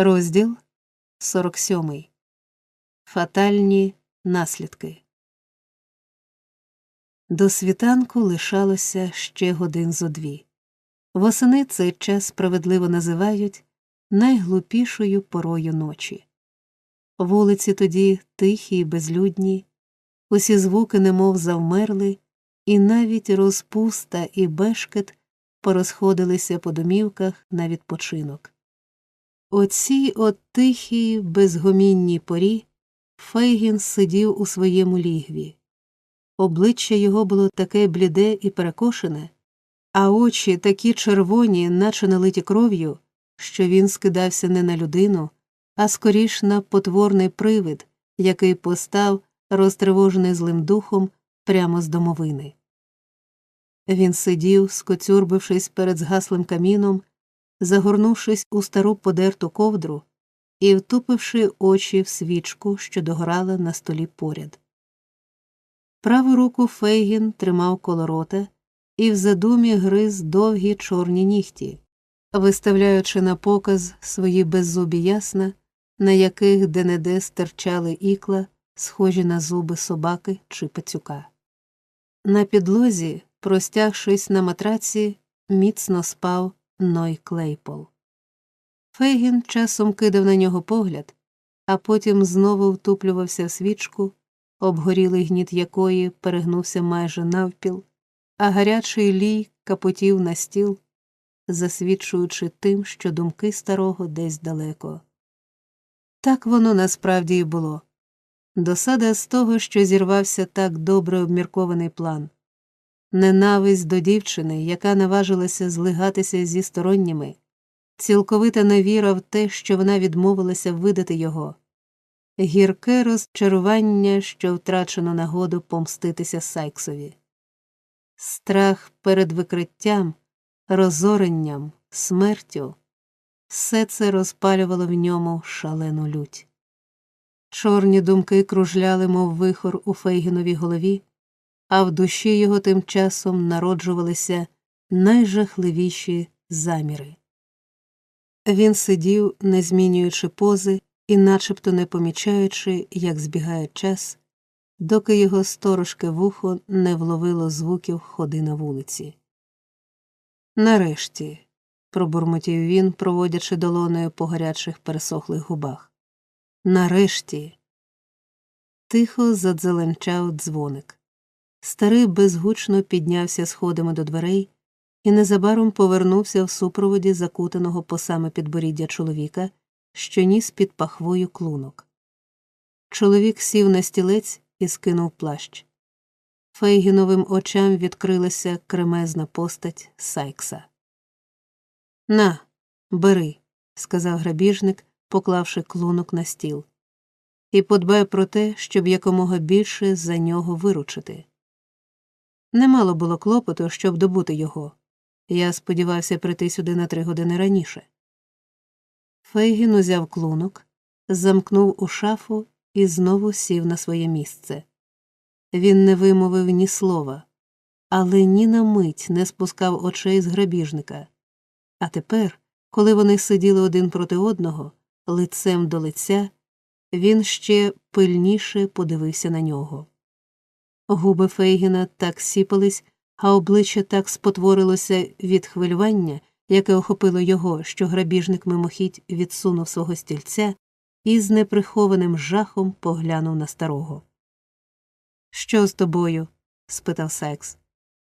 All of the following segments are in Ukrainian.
Розділ 47. Фатальні наслідки. До світанку лишалося ще годин зо дві. Восени цей час справедливо називають найглупішою порою ночі. Вулиці тоді тихі й безлюдні, усі звуки немов завмерли, і навіть розпуста і бешкет порозходилися по домівках на відпочинок. У цій от тихій, безгомінній порі Фейгін сидів у своєму лігві. Обличчя його було таке бліде і перекошене, а очі такі червоні, наче налиті кров'ю, що він скидався не на людину, а скоріш на потворний привид, який постав, розтривожений злим духом, прямо з домовини. Він сидів, скоцюрбившись перед згаслим каміном, загорнувшись у стару подерту ковдру і втупивши очі в свічку, що догорала на столі поряд. Праву руку Фейгін тримав коло рота і в задумі гриз довгі чорні нігті, виставляючи на показ свої беззубі ясна, на яких де-не-де стирчали ікла, схожі на зуби собаки чи пацюка. На підлозі, простягшись на матраці, міцно спав Ной Клейпол. Фейгін часом кидав на нього погляд, а потім знову втуплювався в свічку, обгорілий гніт якої перегнувся майже навпіл, а гарячий лій капотів на стіл, засвідчуючи тим, що думки старого десь далеко. Так воно насправді і було. Досада з того, що зірвався так добре обміркований план ненависть до дівчини, яка наважилася злигатися зі сторонніми, цілковита невіра в те, що вона відмовилася видати його, гірке розчарування, що втрачено нагоду помститися Сайксові, страх перед викриттям, розоренням, смертю, все це розпалювало в ньому шалену лють. Чорні думки кружляли, мов вихор у Фейгіновій голові, а в душі його тим часом народжувалися найжахливіші заміри. Він сидів, не змінюючи пози і начебто не помічаючи, як збігає час, доки його сторожке вухо не вловило звуків ходи на вулиці. Нарешті, пробурмотів він, проводячи долоною по гарячих пересохлих губах. Нарешті. Тихо задзеленчав дзвоник. Старий безгучно піднявся сходами до дверей і незабаром повернувся в супроводі закутаного по саме підборіддя чоловіка, що ніс під пахвою клунок. Чоловік сів на стілець і скинув плащ. Фейгіновим очам відкрилася кремезна постать Сайкса. На, бери, сказав грабіжник, поклавши клунок на стіл, і подбай про те, щоб якомога більше за нього виручити. Немало було клопоту, щоб добути його. Я сподівався прийти сюди на три години раніше. Фейгін узяв клунок, замкнув у шафу і знову сів на своє місце. Він не вимовив ні слова, але ні на мить не спускав очей з грабіжника. А тепер, коли вони сиділи один проти одного, лицем до лиця, він ще пильніше подивився на нього. Губи Фейгіна так сіпались, а обличчя так спотворилося від хвилювання, яке охопило його, що грабіжник мимохідь відсунув свого стільця і з неприхованим жахом поглянув на старого. Що з тобою? спитав Сайкс.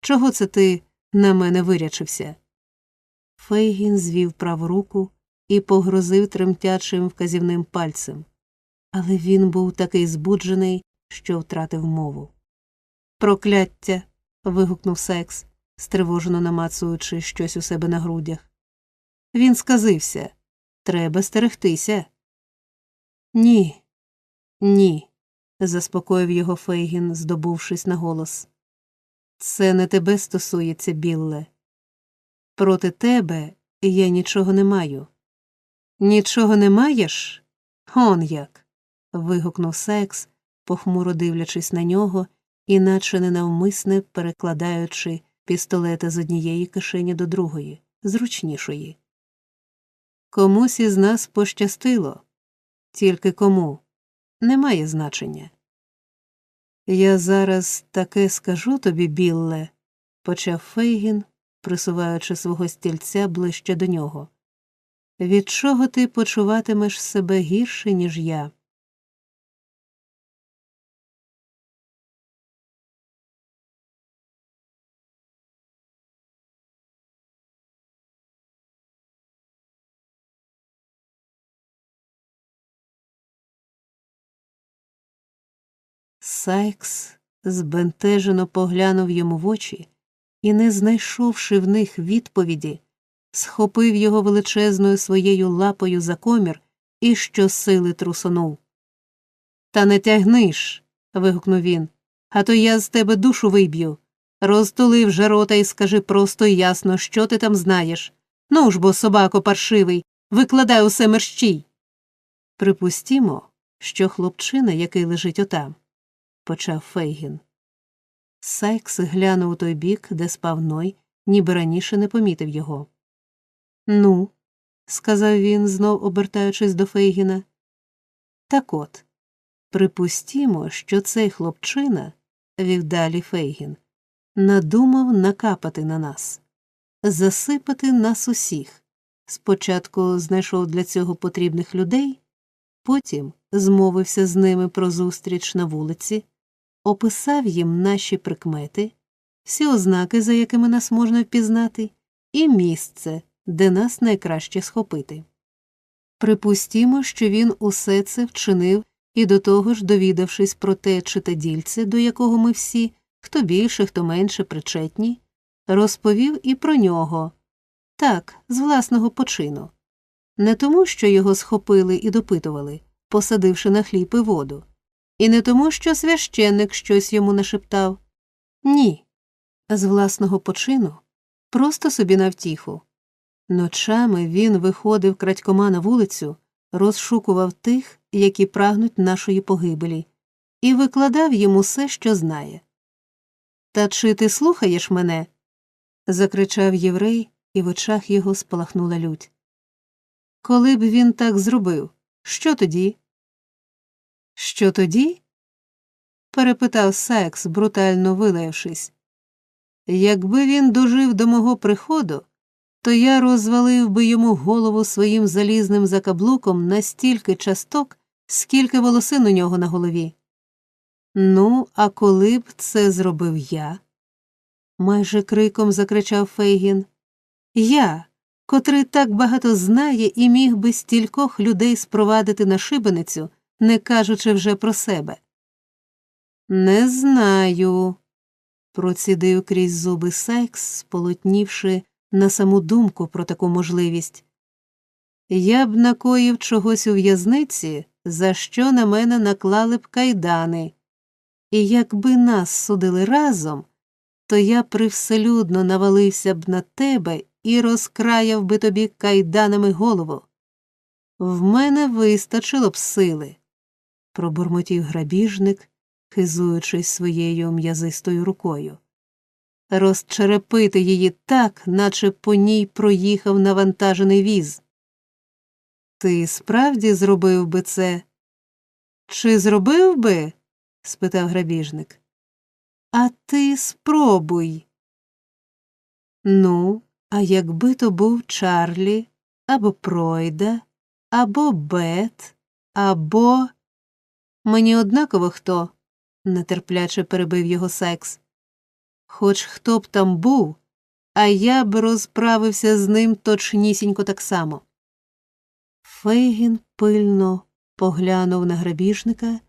Чого це ти на мене вирячився? Фейгін звів праву руку і погрозив тремтячим вказівним пальцем, але він був такий збуджений, що втратив мову. Прокляття. вигукнув Секс, стривожено намацуючи щось у себе на грудях. Він сказився треба стерегтися. Ні, ні, заспокоїв його Фейгін, здобувшись на голос. Це не тебе стосується, Білле. Проти тебе я нічого не маю. Нічого не маєш? Он як. вигукнув Секс, похмуро дивлячись на нього іначе ненавмисне перекладаючи пістолета з однієї кишені до другої, зручнішої. Комусь із нас пощастило, тільки кому немає значення. Я зараз таке скажу тобі, Білле, почав Фейгін, присуваючи свого стільця ближче до нього. Від чого ти почуватимеш себе гірше, ніж я? Сайкс збентежено поглянув йому в очі і, не знайшовши в них відповіді, схопив його величезною своєю лапою за комір і щосили трусонув. Та не тягниш. вигукнув він, а то я з тебе душу виб'ю. Розтули вже рота і скажи просто і ясно, що ти там знаєш. Ну ж бо, собако паршивий, викладай усе мерщій. Припустімо, що хлопчина, який лежить отам, почав Фейгін. Сайкс глянув у той бік, де спав Ной, ніби раніше не помітив його. Ну, сказав він, знов обертаючись до Фейгіна. Так от, припустімо, що цей хлопчина, вів далі Фейгін, надумав накапати на нас, засипати нас усіх. Спочатку знайшов для цього потрібних людей, потім змовився з ними про зустріч на вулиці, описав їм наші прикмети, всі ознаки, за якими нас можна впізнати, і місце, де нас найкраще схопити. Припустімо, що він усе це вчинив і до того ж, довідавшись про те читадільце, до якого ми всі, хто більше, хто менше причетні, розповів і про нього так, з власного почину. Не тому, що його схопили і допитували, посадивши на хліб і воду, і не тому, що священник щось йому нашептав. Ні. З власного почину просто собі на втіху. Ночами він виходив крадькома на вулицю, розшукував тих, які прагнуть нашої погибелі, і викладав їм усе, що знає. Та чи ти слухаєш мене? закричав єврей, і в очах його спалахнула лють. Коли б він так зробив, що тоді? Що тоді? перепитав Секс, брутально вилаявшись. Якби він дожив до мого приходу, то я розвалив би йому голову своїм залізним закаблуком на стільки часток, скільки волосин у нього на голові. Ну, а коли б це зробив я? майже криком закричав Фейгін. Я, котрий так багато знає і міг би стількох людей спровадити на шибеницю, не кажучи вже про себе. Не знаю, процідив крізь зуби Сайкс, сполотнівши на саму думку про таку можливість. Я б накоїв чогось у в'язниці, за що на мене наклали б кайдани, і якби нас судили разом, то я привселюдно навалився б на тебе і розкраяв би тобі кайданами голову. В мене вистачило б сили, пробурмотів грабіжник, хизуючись своєю м'язистою рукою. Розчерепити її так, наче по ній проїхав навантажений віз. Ти справді зробив би це? Чи зробив би? спитав грабіжник. А ти спробуй. Ну, а якби то був Чарлі, або Пройда, або Бет, або. Мені однаково хто, нетерпляче перебив його секс. Хоч хто б там був, а я б розправився з ним точнісінько так само. Фейгін пильно поглянув на грабіжника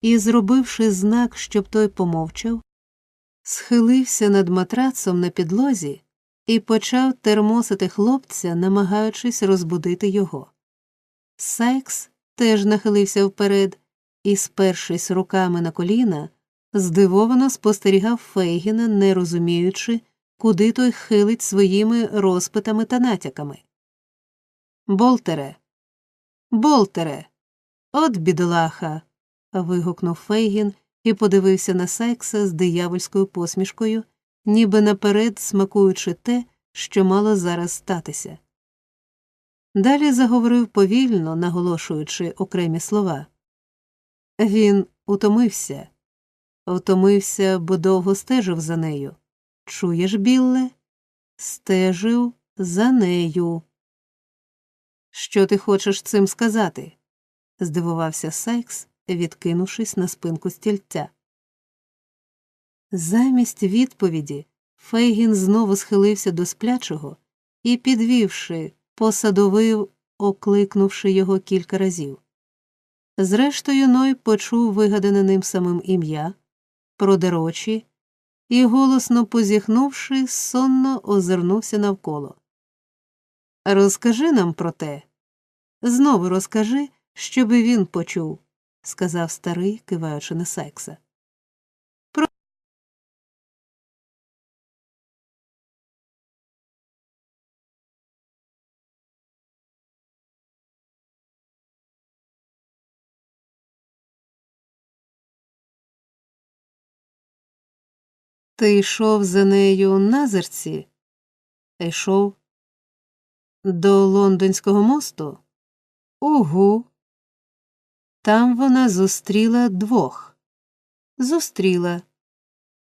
і, зробивши знак, щоб той помовчав, схилився над матрацом на підлозі і почав термосити хлопця, намагаючись розбудити його. Сайкс теж нахилився вперед і, спершись руками на коліна, здивовано спостерігав Фейгіна, не розуміючи, куди той хилить своїми розпитами та натяками. Болтере, болтере, от бідолаха. вигукнув Фейгін і подивився на Сайкса з диявольською посмішкою, ніби наперед смакуючи те, що мало зараз статися. Далі заговорив повільно, наголошуючи окремі слова. Він утомився, втомився, бо довго стежив за нею. Чуєш, Білле? Стежив за нею. Що ти хочеш цим сказати? здивувався Сайкс, відкинувшись на спинку стільця. Замість відповіді Фейгін знову схилився до сплячого і, підвівши, посадовив, окликнувши його кілька разів. Зрештою, Ной почув вигадане ним самим ім'я, продер очі і, голосно позіхнувши, сонно озирнувся навколо. Розкажи нам про те. Знову розкажи, щоби він почув, сказав старий, киваючи на Сайкса. Ти йшов за нею на зерці? Йшов до лондонського мосту? Угу. Там вона зустріла двох. Зустріла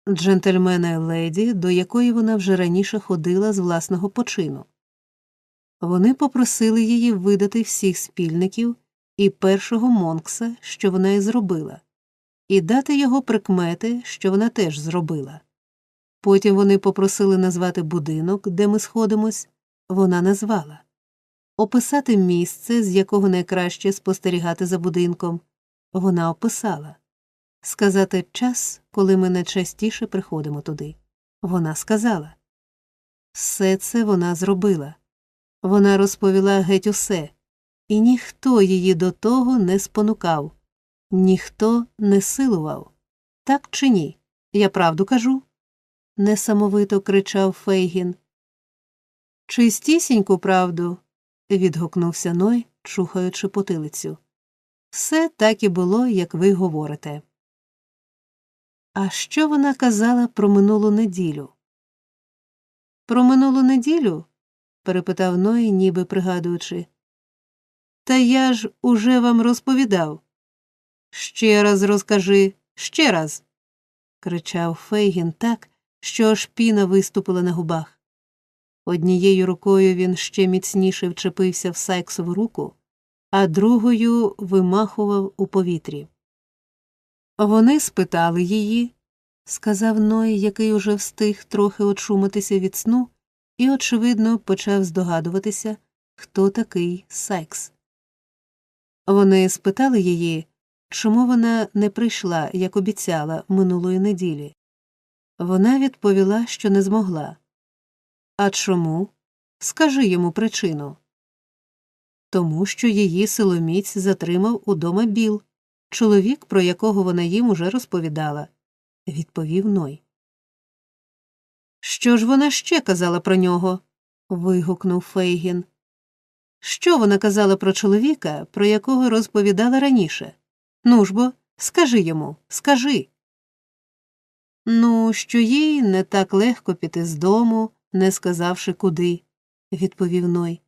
джентльмена леді, до якої вона вже раніше ходила з власного почину. Вони попросили її видати всіх спільників і першого Монкса, що вона і зробила, і дати його прикмети, що вона теж зробила. Потім вони попросили назвати будинок, де ми сходимось, вона назвала, описати місце, з якого найкраще спостерігати за будинком, вона описала, сказати час, коли ми найчастіше приходимо туди. Вона сказала. Все це вона зробила. Вона розповіла геть усе, і ніхто її до того не спонукав, ніхто не силував. Так чи ні? Я правду кажу? Несамовито кричав Фейгін. Чистісіньку правду. відгукнувся Ной, чухаючи потилицю. Все так і було, як ви говорите. А що вона казала про минулу неділю? Про минулу неділю? перепитав Ной, ніби пригадуючи. Та я ж уже вам розповідав. Ще раз розкажи, ще раз. кричав Фейгін так, що аж піна виступила на губах. Однією рукою він ще міцніше вчепився в Сайксову руку, а другою вимахував у повітрі. Вони спитали її, сказав Ной, який уже встиг трохи очумитися від сну, і, очевидно, почав здогадуватися, хто такий Сайкс. Вони спитали її, чому вона не прийшла, як обіцяла, минулої неділі. Вона відповіла, що не змогла. А чому? Скажи йому причину. Тому що її силоміць затримав удома Біл, чоловік, про якого вона їм уже розповідала, відповів Ной. Що ж вона ще казала про нього? вигукнув Фейгін. Що вона казала про чоловіка, про якого розповідала раніше? Ну ж бо, скажи йому, скажи. Ну, що їй не так легко піти з дому, не сказавши куди, відповів Ной.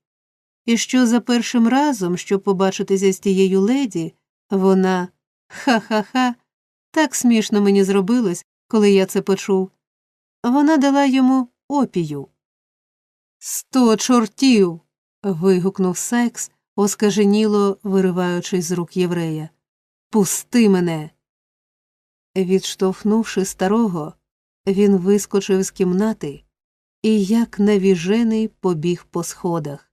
І що за першим разом, щоб побачитися з тією леді, вона ха ха ха, так смішно мені зробилось, коли я це почув. Вона дала йому опію. Сто чортів. вигукнув Сайкс, оскаженіло вириваючись з рук єврея. Пусти мене. Відштовхнувши старого, він вискочив з кімнати і, як навіжений, побіг по сходах.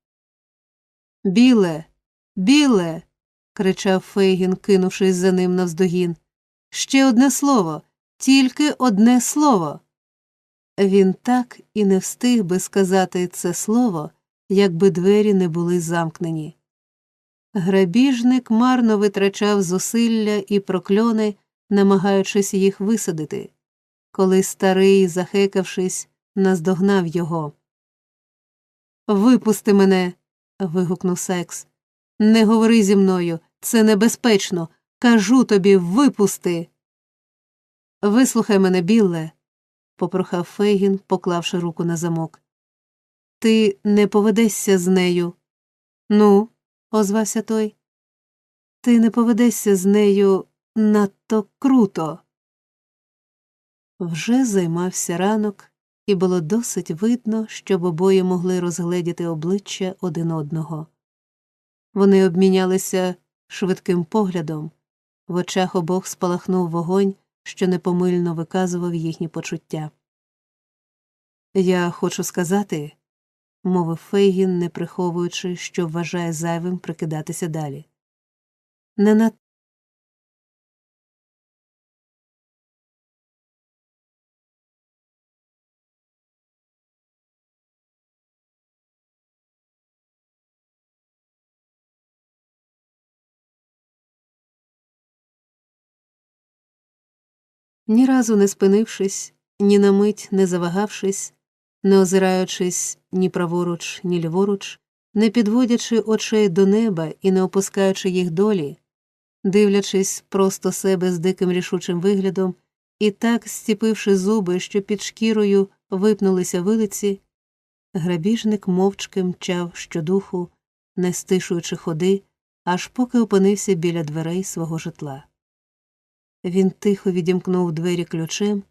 Біле, біле. кричав Фейгін, кинувшись за ним навздогін. Ще одне слово, тільки одне слово. Він так і не встиг би сказати це слово, якби двері не були замкнені. Грабіжник марно витрачав зусилля і прокльони намагаючись їх висадити, коли старий, захекавшись, наздогнав його. Випусти мене. вигукнув Секс. Не говори зі мною, це небезпечно. Кажу тобі, випусти. Вислухай мене, Білле, попрохав Фейгін, поклавши руку на замок. Ти не поведешся з нею. Ну, озвався той. Ти не поведешся з нею надто круто. Вже займався ранок, і було досить видно, щоб обоє могли розгледіти обличчя один одного. Вони обмінялися швидким поглядом, в очах обох спалахнув вогонь, що непомильно виказував їхні почуття. Я хочу сказати, мовив Фейгін, не приховуючи, що вважає зайвим прикидатися далі. Не на Ні разу не спинившись, ні на мить не завагавшись, не озираючись ні праворуч, ні ліворуч, не підводячи очей до неба і не опускаючи їх долі, дивлячись просто себе з диким рішучим виглядом і так стіпивши зуби, що під шкірою випнулися вилиці, грабіжник мовчки мчав щодуху, не стишуючи ходи, аж поки опинився біля дверей свого житла. Він тихо відімкнув двері ключем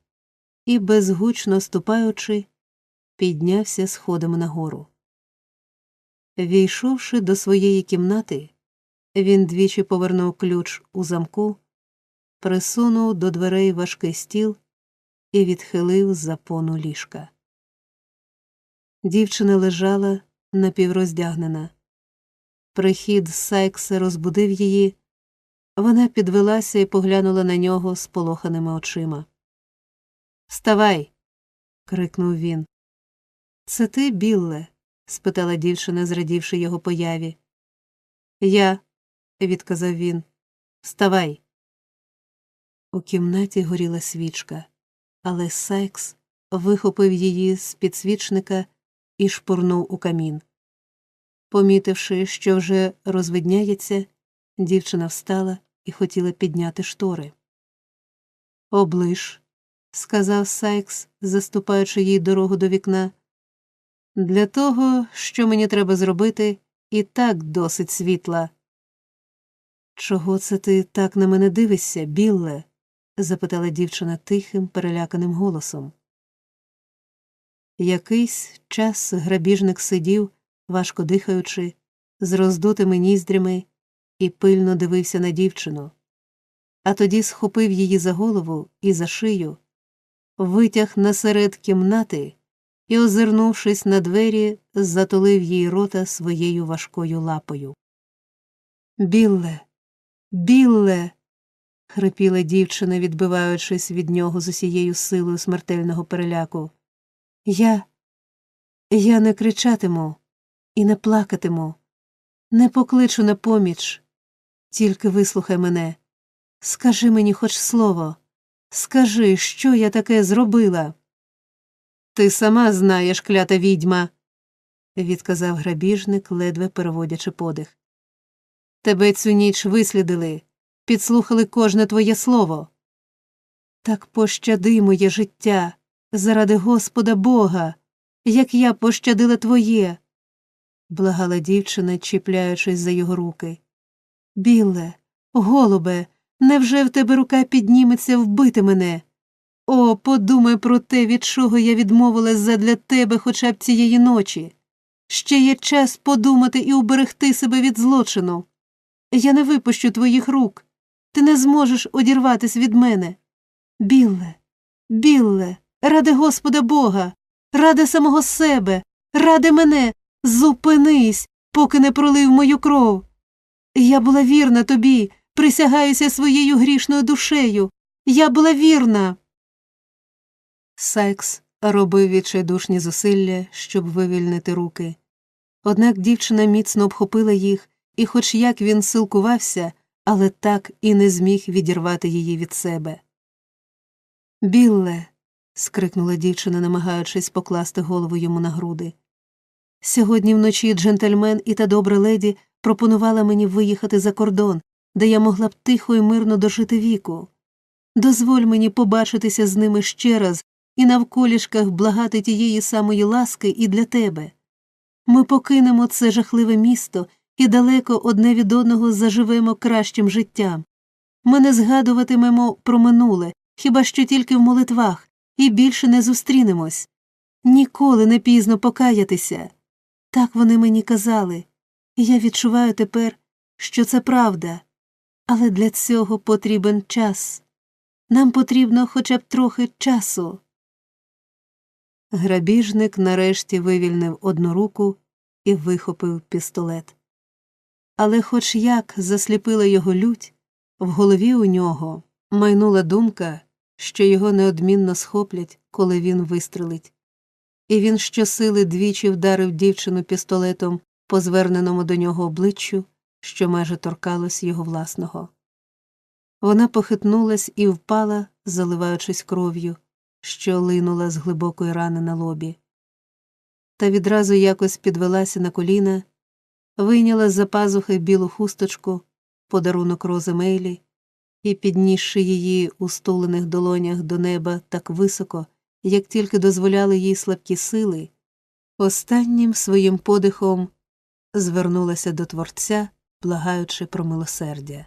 і, безгучно ступаючи, піднявся сходами нагору. Війшовши до своєї кімнати, він двічі повернув ключ у замку, присунув до дверей важкий стіл і відхилив запону ліжка. Дівчина лежала напівроздягнена. Прихід Сайкса розбудив її. Вона підвелася і поглянула на нього сполоханими очима. Вставай. крикнув він. Це ти, Білле? спитала дівчина, зрадівши його появі. Я, відказав він. Вставай. У кімнаті горіла свічка, але Сайкс вихопив її з підсвічника і шпурнув у камін. Помітивши, що вже розвидняється, дівчина встала і хотіла підняти штори. Облиш, сказав Сайкс, заступаючи їй дорогу до вікна. Для того, що мені треба зробити, і так досить світла. Чого це ти так на мене дивишся, Білле? запитала дівчина тихим, переляканим голосом. Якийсь час грабіжник сидів, важко дихаючи, з роздутими ніздрями і пильно дивився на дівчину, а тоді схопив її за голову і за шию, витяг насеред кімнати і, озирнувшись на двері, затулив їй рота своєю важкою лапою. Білле, білле. хрипіла дівчина, відбиваючись від нього з усією силою смертельного переляку. Я. Я не кричатиму і не плакатиму, не покличу на поміч. Тільки вислухай мене. Скажи мені хоч слово. Скажи, що я таке зробила. Ти сама знаєш, клята відьма, відказав грабіжник, ледве переводячи подих. Тебе цю ніч вислідили, підслухали кожне твоє слово. Так пощади моє життя, заради Господа Бога, як я пощадила твоє, благала дівчина, чіпляючись за його руки. Біле, голубе, невже в тебе рука підніметься вбити мене? О, подумай про те, від чого я відмовилась задля тебе хоча б цієї ночі. Ще є час подумати і уберегти себе від злочину. Я не випущу твоїх рук. Ти не зможеш одірватись від мене. Білле, білле, ради Господа Бога, ради самого себе, ради мене, зупинись, поки не пролив мою кров. Я була вірна тобі, присягаюся своєю грішною душею. Я була вірна. Сайкс робив відчайдушні зусилля, щоб вивільнити руки. Однак дівчина міцно обхопила їх, і, хоч як він силкувався, але так і не зміг відірвати її від себе. Білле. скрикнула дівчина, намагаючись покласти голову йому на груди. Сьогодні вночі джентльмен і та добра леді пропонувала мені виїхати за кордон, де я могла б тихо і мирно дожити віку. Дозволь мені побачитися з ними ще раз і навколішках благати тієї самої ласки і для тебе. Ми покинемо це жахливе місто і далеко одне від одного заживемо кращим життям. Ми не згадуватимемо про минуле, хіба що тільки в молитвах, і більше не зустрінемось. Ніколи не пізно покаятися. Так вони мені казали, і я відчуваю тепер, що це правда. Але для цього потрібен час. Нам потрібно хоча б трохи часу. Грабіжник нарешті вивільнив одну руку і вихопив пістолет. Але хоч як засліпила його лють, в голові у нього майнула думка, що його неодмінно схоплять, коли він вистрелить. І він щосили двічі вдарив дівчину пістолетом по зверненому до нього обличчю, що майже торкалось його власного. Вона похитнулась і впала, заливаючись кров'ю, що линула з глибокої рани на лобі. Та відразу якось підвелася на коліна, вийняла з за пазухи білу хусточку, подарунок рози Мейлі, і, піднісши її у стулених долонях до неба так високо, як тільки дозволяли їй слабкі сили, останнім своїм подихом звернулася до Творця, благаючи про милосердя.